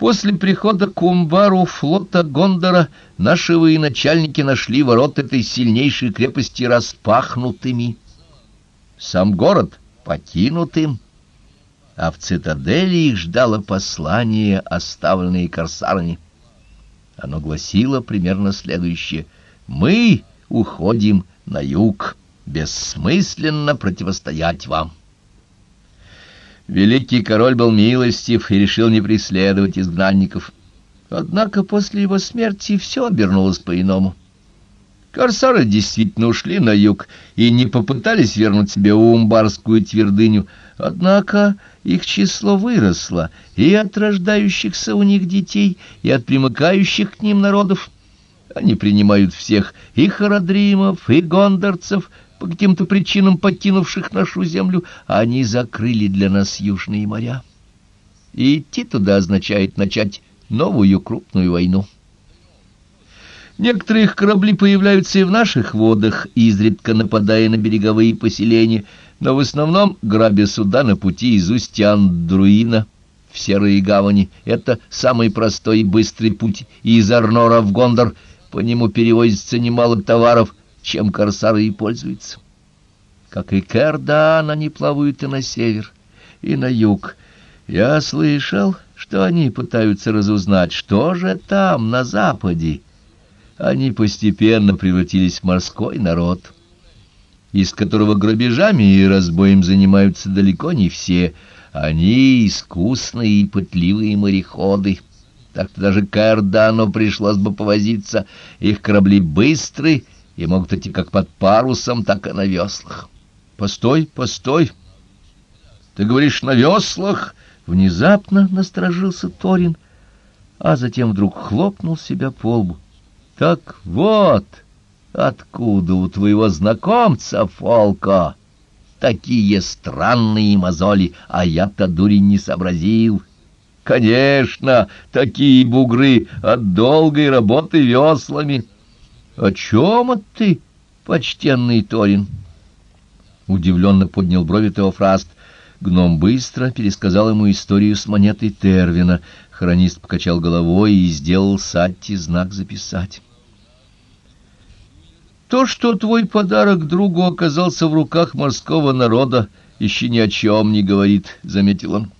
После прихода к Умбару флота Гондора наши военачальники нашли ворот этой сильнейшей крепости распахнутыми. Сам город покинутым, а в цитадели их ждало послание, оставленное корсарами. Оно гласило примерно следующее. «Мы уходим на юг, бессмысленно противостоять вам». Великий король был милостив и решил не преследовать изгнанников. Однако после его смерти все обернулось по-иному. Корсары действительно ушли на юг и не попытались вернуть себе Умбарскую твердыню, однако их число выросло и от рождающихся у них детей, и от примыкающих к ним народов. Они принимают всех, и харадримов, и гондорцев, по каким-то причинам покинувших нашу землю, они закрыли для нас южные моря. И идти туда означает начать новую крупную войну. Некоторые их корабли появляются и в наших водах, изредка нападая на береговые поселения, но в основном грабя суда на пути из устья Андруина в Серые гавани. Это самый простой и быстрый путь из Арнора в Гондор. По нему перевозится немало товаров, чем корсары и пользуются. Как и Кердан, они плавают и на север, и на юг. Я слышал, что они пытаются разузнать, что же там, на западе. Они постепенно превратились в морской народ, из которого грабежами и разбоем занимаются далеко не все. Они искусные и пытливые мореходы. Так-то даже Каэрдану пришлось бы повозиться. Их корабли быстрые, и могут идти как под парусом, так и на веслах. Постой, постой. Ты говоришь на веслах? Внезапно насторожился Торин, а затем вдруг хлопнул себя по лбу. Так вот, откуда у твоего знакомца Фолка такие странные мозоли, а я-то дурень не сообразил. Конечно, такие бугры от долгой работы веслами — «О чем это ты, почтенный Торин?» Удивленно поднял брови Теофраст. Гном быстро пересказал ему историю с монетой Тервина. Хронист покачал головой и сделал Сатти знак записать. «То, что твой подарок другу оказался в руках морского народа, еще ни о чем не говорит», — заметил он.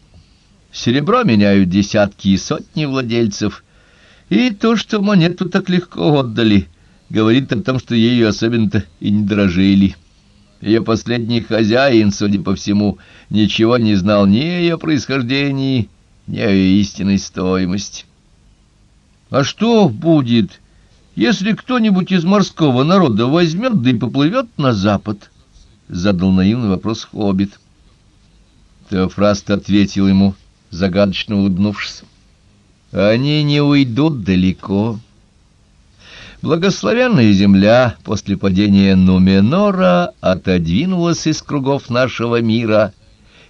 «Серебро меняют десятки и сотни владельцев, и то, что монету так легко отдали» говорит о том, что ею особенно-то и не дорожили. Ее последний хозяин, судя по всему, ничего не знал ни о ее происхождении, ни о ее истинной стоимости. А что будет, если кто-нибудь из морского народа возьмет да и поплывет на запад? Задал наивный вопрос хоббит. Теофраст ответил ему, загадочно улыбнувшись. Они не уйдут далеко. Благословенная земля после падения Нуменора отодвинулась из кругов нашего мира,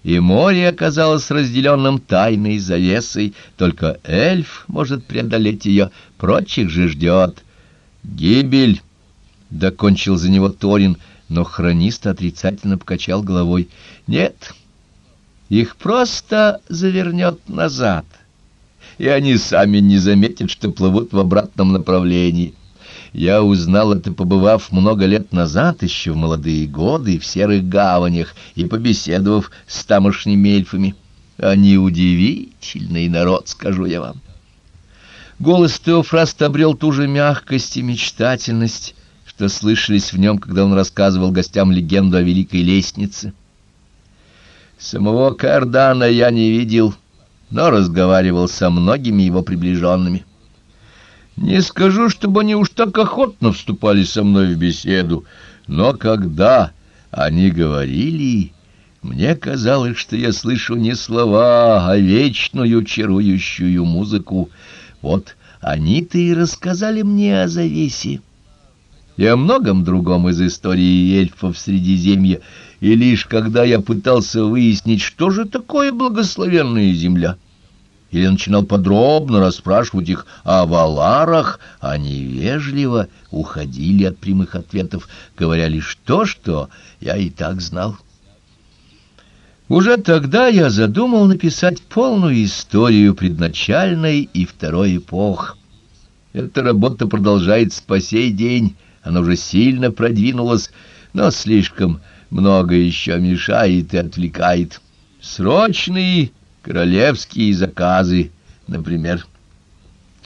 и море оказалось разделенным тайной завесой, только эльф может преодолеть ее, прочих же ждет. Гибель, — докончил за него Торин, но хронист отрицательно покачал головой. Нет, их просто завернет назад, и они сами не заметят, что плывут в обратном направлении. Я узнал это, побывав много лет назад, еще в молодые годы, в серых гаванях и побеседовав с тамошними эльфами. Они удивительный народ, скажу я вам. Голос Теофраста обрел ту же мягкость и мечтательность, что слышались в нем, когда он рассказывал гостям легенду о Великой Лестнице. Самого Кардана я не видел, но разговаривал со многими его приближенными. Не скажу, чтобы они уж так охотно вступали со мной в беседу, но когда они говорили, мне казалось, что я слышу не слова, а вечную чарующую музыку. Вот они-то и рассказали мне о завесе и о многом другом из истории эльфов Средиземья, и лишь когда я пытался выяснить, что же такое благословенная земля — или начинал подробно расспрашивать их о валарах, они вежливо уходили от прямых ответов, говоря лишь то, что я и так знал. Уже тогда я задумал написать полную историю предначальной и второй эпох. Эта работа продолжается по сей день, она уже сильно продвинулась, но слишком много еще мешает и отвлекает. Срочные королевские заказы, например.